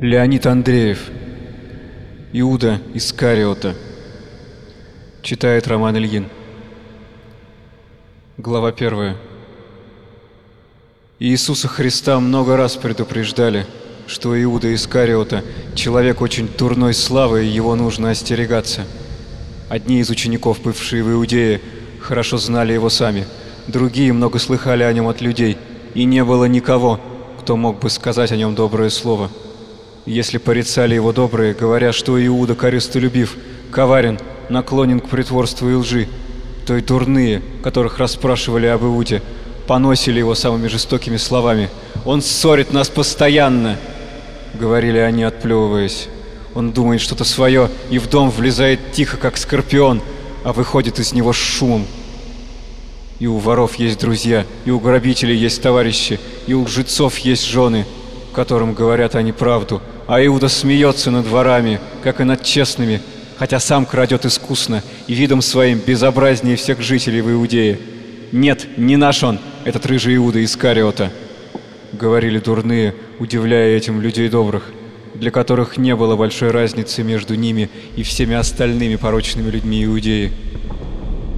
Леонид Андреев. Иуда Искариота. Читает Роман Ильин. Глава 1. Иисуса Христа много раз предупреждали, что Иуда Искариота – человек очень дурной славы, и его нужно остерегаться. Одни из учеников, бывшие в Иудее, хорошо знали его сами, другие много слыхали о нем от людей, и не было никого, кто мог бы сказать о нем доброе слово – если порицали его добрые, говоря, что Иуда корыстолюбив, коварен, наклонен к притворству и лжи, то и дурные, которых расспрашивали об Иуде, поносили его самыми жестокими словами. «Он ссорит нас постоянно!» — говорили они, отплевываясь. «Он думает что-то свое и в дом влезает тихо, как скорпион, а выходит из него с шумом». И у воров есть друзья, и у грабителей есть товарищи, и у лжецов есть жены — которым говорят они правду, а Иуда смеется над ворами, как и над честными, хотя сам крадет искусно и видом своим безобразнее всех жителей в Иудее. «Нет, не наш он, этот рыжий Иуда Искариота», — говорили дурные, удивляя этим людей добрых, для которых не было большой разницы между ними и всеми остальными порочными людьми Иудеи.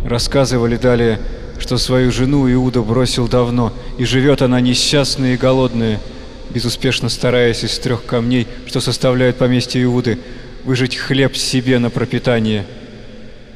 Рассказывали далее, что свою жену Иуда бросил давно, и живет она несчастная и голодная, безуспешно стараясь из трех камней, что составляют поместье Иуды, выжить хлеб себе на пропитание.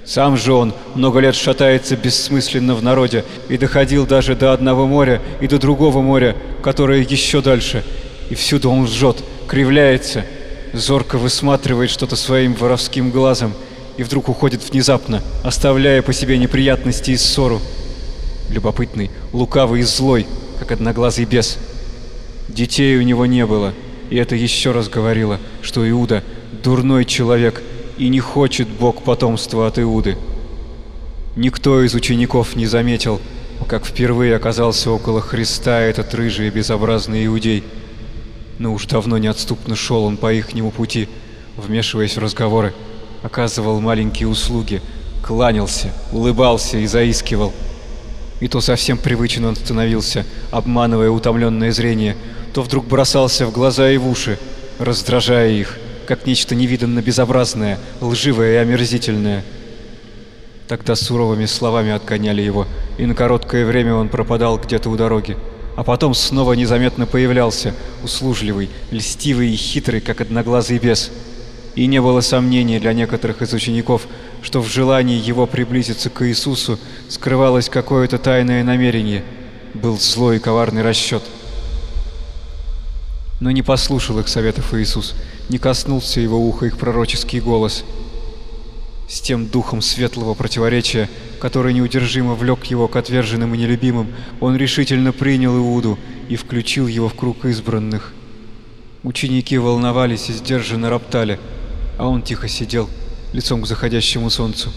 Сам же он много лет шатается бессмысленно в народе и доходил даже до одного моря и до другого моря, которое еще дальше. И всюду он лжет, кривляется, зорко высматривает что-то своим воровским глазом и вдруг уходит внезапно, оставляя по себе неприятности и ссору. Любопытный, лукавый и злой, как одноглазый бес — Детей у него не было, и это еще раз говорило, что Иуда – дурной человек, и не хочет Бог потомства от Иуды. Никто из учеников не заметил, как впервые оказался около Христа этот рыжий и безобразный иудей. Но уж давно неотступно шел он по ихнему пути, вмешиваясь в разговоры, оказывал маленькие услуги, кланялся, улыбался и заискивал. И то совсем привычно он становился, обманывая утомленное зрение – то вдруг бросался в глаза и в уши, раздражая их, как нечто невиданно безобразное, лживое и омерзительное. Тогда суровыми словами отгоняли его, и на короткое время он пропадал где-то у дороги, а потом снова незаметно появлялся, услужливый, льстивый и хитрый, как одноглазый бес. И не было сомнений для некоторых из учеников, что в желании его приблизиться к Иисусу скрывалось какое-то тайное намерение, был злой и коварный расчет — но не послушал их советов Иисус, не коснулся его уха их пророческий голос. С тем духом светлого противоречия, который неудержимо влек его к отверженным и нелюбимым, он решительно принял Иуду и включил его в круг избранных. Ученики волновались и сдержанно роптали, а он тихо сидел, лицом к заходящему солнцу,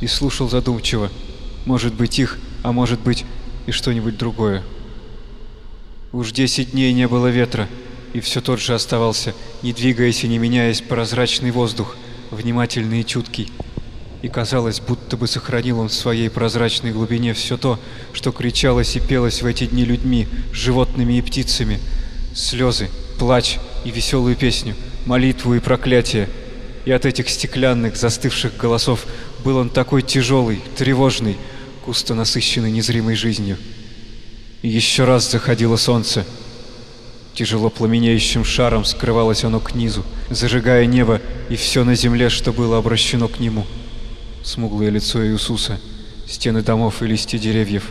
и слушал задумчиво, может быть их, а может быть и что-нибудь другое. Уж десять дней не было ветра, и все тот же оставался, не двигаясь и не меняясь, прозрачный воздух, внимательный и чуткий. И казалось, будто бы сохранил он в своей прозрачной глубине все то, что кричалось и пелось в эти дни людьми, животными и птицами. Слезы, плач и веселую песню, молитву и проклятие. И от этих стеклянных, застывших голосов был он такой тяжелый, тревожный, густо насыщенный незримой жизнью. И еще раз заходило солнце, Тяжело пламенеющим шаром скрывалось оно к низу, зажигая небо и все на земле, что было обращено к нему. Смуглое лицо Иисуса, стены домов и листья деревьев.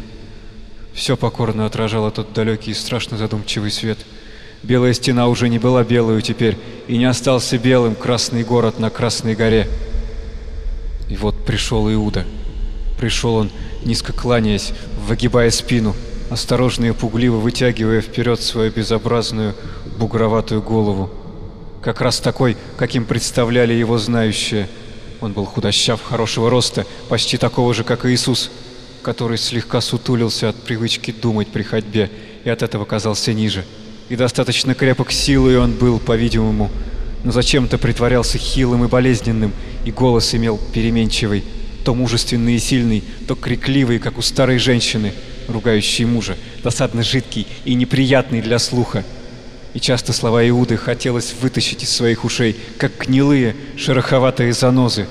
Все покорно отражало тот далекий и страшно задумчивый свет. Белая стена уже не была белой теперь, и не остался белым красный город на Красной горе. И вот пришел Иуда. Пришел он, низко кланяясь, выгибая спину, осторожно и пугливо вытягивая вперед свою безобразную бугроватую голову. Как раз такой, каким представляли его знающие. Он был худощав, хорошего роста, почти такого же, как Иисус, который слегка сутулился от привычки думать при ходьбе и от этого казался ниже. И достаточно крепок силой он был, по-видимому, но зачем-то притворялся хилым и болезненным, и голос имел переменчивый, то мужественный и сильный, то крикливый, как у старой женщины — ругающий мужа, досадно жидкий и неприятный для слуха. и часто слова Иуды хотелось вытащить из своих ушей, как гнилые, шероховатые занозы.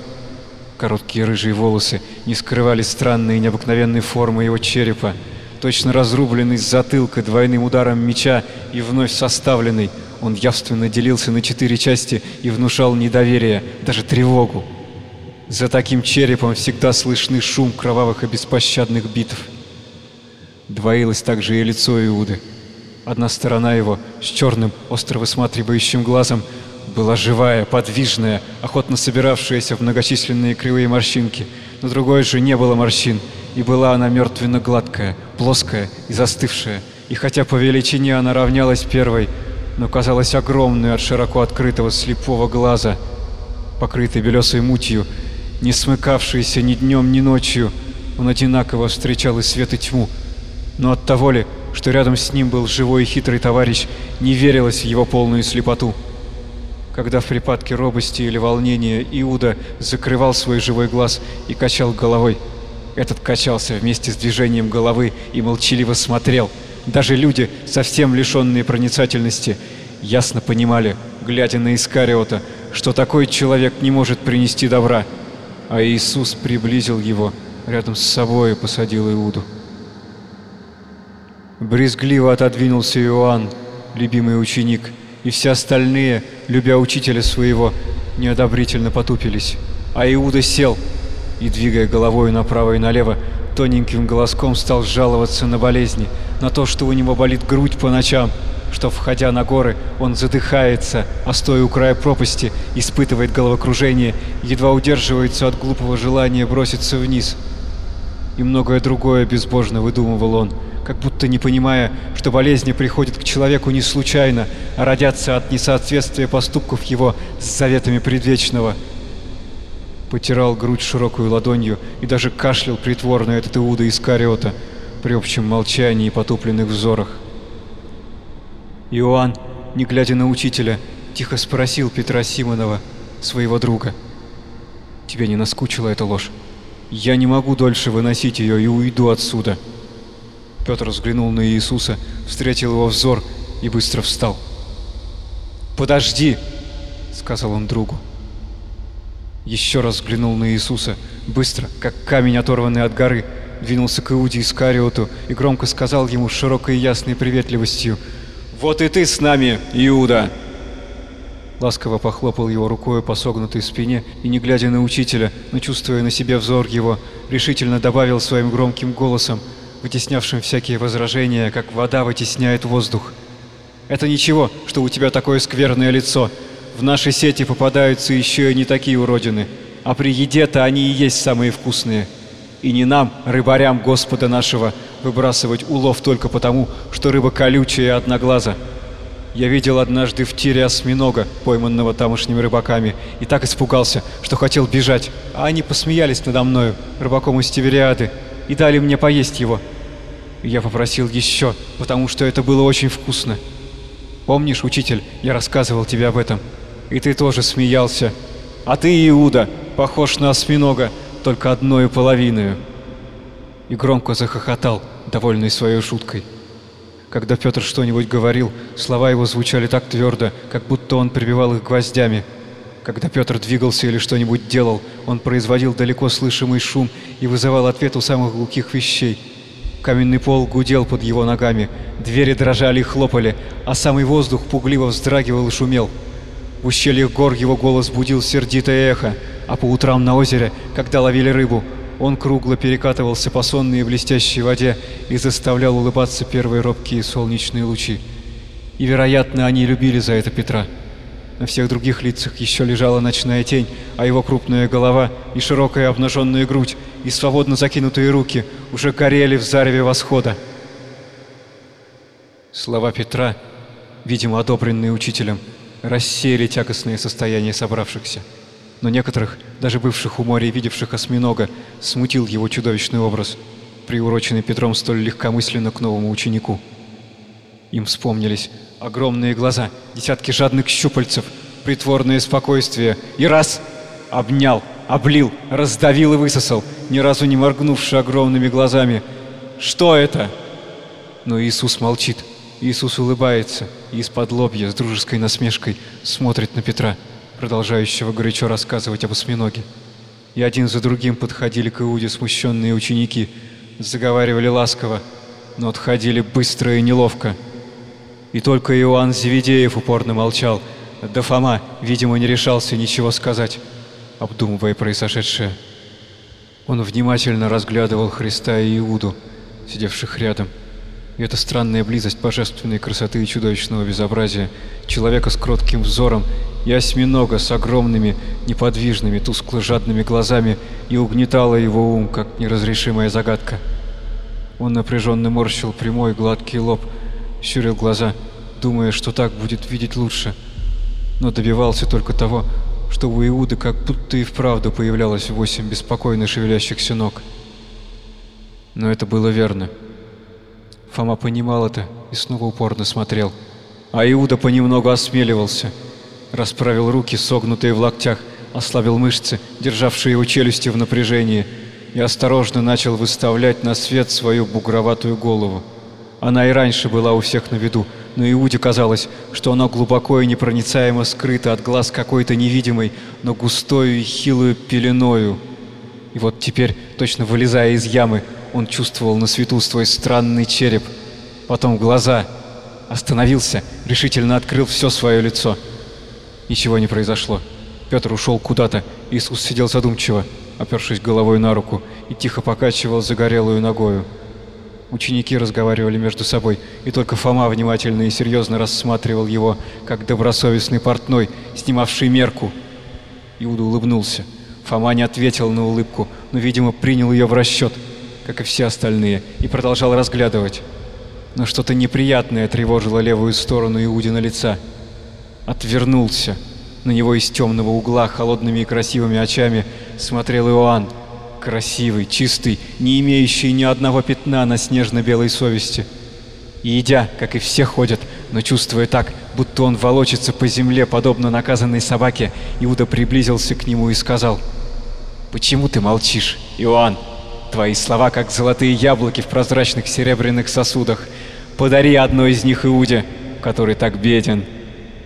Короткие рыжие волосы не скрывали странные необыкновенные формы его черепа, точно разрубленный с затылка двойным ударом меча и вновь составленный, он явственно делился на четыре части и внушал недоверие, даже тревогу. За таким черепом всегда слышны шум кровавых и беспощадных битв. Двоилось также и лицо Иуды. Одна сторона его с черным, остро высматривающим глазом была живая, подвижная, охотно собиравшаяся в многочисленные кривые морщинки. На другой же не было морщин, и была она мертвенно-гладкая, плоская и застывшая. И хотя по величине она равнялась первой, но казалась огромной от широко открытого слепого глаза, покрытой белесой мутью, не смыкавшейся ни днем, ни ночью, он одинаково встречал и свет, и тьму. Но от того ли, что рядом с ним был живой и хитрый товарищ, не верилось в его полную слепоту. Когда в припадке робости или волнения Иуда закрывал свой живой глаз и качал головой, этот качался вместе с движением головы и молчаливо смотрел. Даже люди, совсем лишенные проницательности, ясно понимали, глядя на Искариота, что такой человек не может принести добра. А Иисус приблизил его, рядом с собой и посадил Иуду. Брезгливо отодвинулся Иоанн, любимый ученик, и все остальные, любя учителя своего, неодобрительно потупились. А Иуда сел и, двигая головой направо и налево, тоненьким голоском стал жаловаться на болезни, на то, что у него болит грудь по ночам, что, входя на горы, он задыхается, а стоя у края пропасти, испытывает головокружение, едва удерживается от глупого желания броситься вниз. И многое другое безбожно выдумывал он, как будто не понимая, что болезни приходят к человеку не случайно, а родятся от несоответствия поступков его с заветами предвечного. Потирал грудь широкую ладонью и даже кашлял притворно этот Иуда Искариота при общем молчании и потупленных взорах. Иоанн, не глядя на учителя, тихо спросил Петра Симонова, своего друга. «Тебе не наскучила эта ложь? Я не могу дольше выносить ее и уйду отсюда». Петр взглянул на Иисуса, встретил его взор и быстро встал. «Подожди!» — сказал он другу. Еще раз взглянул на Иисуса, быстро, как камень, оторванный от горы, двинулся к Иуде Искариоту и громко сказал ему с широкой и ясной приветливостью «Вот и ты с нами, Иуда!» Ласково похлопал его рукой по согнутой спине и, не глядя на учителя, но чувствуя на себе взор его, решительно добавил своим громким голосом – вытеснявшим всякие возражения, как вода вытесняет воздух. Это ничего, что у тебя такое скверное лицо. В нашей сети попадаются еще и не такие уродины, а при еде-то они и есть самые вкусные. И не нам, рыбарям Господа нашего, выбрасывать улов только потому, что рыба колючая и одноглаза. Я видел однажды в тире осьминога, пойманного тамошними рыбаками, и так испугался, что хотел бежать, а они посмеялись надо мною, рыбаком из Тивериады, и дали мне поесть его. Я попросил еще, потому что это было очень вкусно. Помнишь, учитель, я рассказывал тебе об этом? И ты тоже смеялся. А ты, Иуда, похож на осьминога, только одной половиной. И громко захохотал, довольный своей шуткой. Когда Петр что-нибудь говорил, слова его звучали так твердо, как будто он прибивал их гвоздями, когда Петр двигался или что-нибудь делал, он производил далеко слышимый шум и вызывал ответ у самых глухих вещей. Каменный пол гудел под его ногами, двери дрожали и хлопали, а самый воздух пугливо вздрагивал и шумел. В ущельях гор его голос будил сердитое эхо, а по утрам на озере, когда ловили рыбу, он кругло перекатывался по сонной и блестящей воде и заставлял улыбаться первые робкие солнечные лучи. И, вероятно, они любили за это Петра. На всех других лицах еще лежала ночная тень, а его крупная голова и широкая обнаженная грудь и свободно закинутые руки уже горели в зареве восхода. Слова Петра, видимо одобренные учителем, рассеяли тягостное состояние собравшихся. Но некоторых, даже бывших у моря и видевших осьминога, смутил его чудовищный образ, приуроченный Петром столь легкомысленно к новому ученику. Им вспомнились огромные глаза, десятки жадных щупальцев, притворное спокойствие. И раз — обнял, облил, раздавил и высосал, ни разу не моргнувши огромными глазами. Что это? Но Иисус молчит, Иисус улыбается и из-под лобья с дружеской насмешкой смотрит на Петра, продолжающего горячо рассказывать об осьминоге. И один за другим подходили к Иуде смущенные ученики, заговаривали ласково, но отходили быстро и неловко. И только Иоанн Зеведеев упорно молчал, да Фома, видимо, не решался ничего сказать, обдумывая произошедшее. Он внимательно разглядывал Христа и Иуду, сидевших рядом. И эта странная близость божественной красоты и чудовищного безобразия, человека с кротким взором и осьминога с огромными, неподвижными, тускло-жадными глазами и угнетала его ум, как неразрешимая загадка. Он напряженно морщил прямой гладкий лоб, щурил глаза, думая, что так будет видеть лучше, но добивался только того, что у Иуды как будто и вправду появлялось восемь беспокойно шевелящихся ног. Но это было верно. Фома понимал это и снова упорно смотрел. А Иуда понемногу осмеливался. Расправил руки, согнутые в локтях, ослабил мышцы, державшие его челюсти в напряжении, и осторожно начал выставлять на свет свою бугроватую голову. Она и раньше была у всех на виду, но Иуде казалось, что она глубоко и непроницаемо скрыта от глаз какой-то невидимой, но густою и хилую пеленою. И вот теперь, точно вылезая из ямы, он чувствовал на свету свой странный череп, потом глаза, остановился, решительно открыл все свое лицо. Ничего не произошло. Петр ушел куда-то, Иисус сидел задумчиво, опершись головой на руку, и тихо покачивал загорелую ногою. Ученики разговаривали между собой, и только Фома внимательно и серьезно рассматривал его, как добросовестный портной, снимавший мерку. Иуда улыбнулся. Фома не ответил на улыбку, но, видимо, принял ее в расчет, как и все остальные, и продолжал разглядывать. Но что-то неприятное тревожило левую сторону Иудина лица. Отвернулся. На него из темного угла холодными и красивыми очами смотрел Иоанн, красивый, чистый, не имеющий ни одного пятна на снежно-белой совести. И идя, как и все ходят, но чувствуя так, будто он волочится по земле, подобно наказанной собаке, Иуда приблизился к нему и сказал, «Почему ты молчишь, Иоанн? Твои слова, как золотые яблоки в прозрачных серебряных сосудах. Подари одно из них Иуде, который так беден».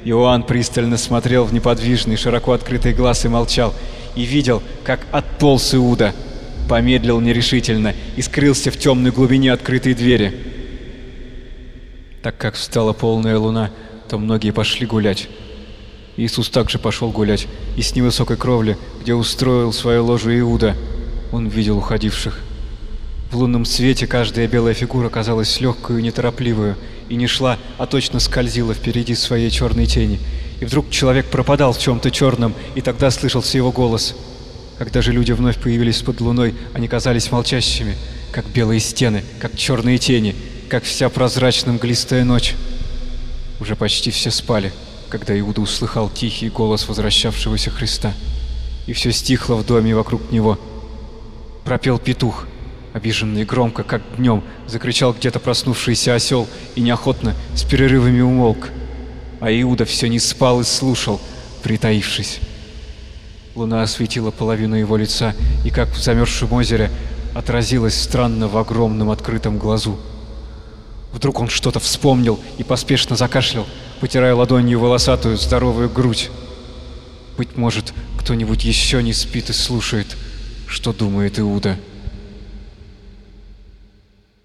Иоанн пристально смотрел в неподвижный, широко открытый глаз и молчал, и видел, как отполз Иуда, помедлил нерешительно и скрылся в темной глубине открытой двери. Так как встала полная луна, то многие пошли гулять. Иисус также пошел гулять, и с невысокой кровли, где устроил свою ложу Иуда, он видел уходивших. В лунном свете каждая белая фигура казалась легкую и неторопливую, и не шла, а точно скользила впереди своей черной тени — и вдруг человек пропадал в чем-то черном, и тогда слышался его голос. Когда же люди вновь появились под луной, они казались молчащими, как белые стены, как черные тени, как вся прозрачная мглистая ночь. Уже почти все спали, когда Иуда услыхал тихий голос возвращавшегося Христа. И все стихло в доме вокруг него. Пропел петух, обиженный громко, как днем, закричал где-то проснувшийся осел и неохотно, с перерывами умолк а Иуда все не спал и слушал, притаившись. Луна осветила половину его лица и, как в замерзшем озере, отразилась странно в огромном открытом глазу. Вдруг он что-то вспомнил и поспешно закашлял, потирая ладонью волосатую здоровую грудь. Быть может, кто-нибудь еще не спит и слушает, что думает Иуда.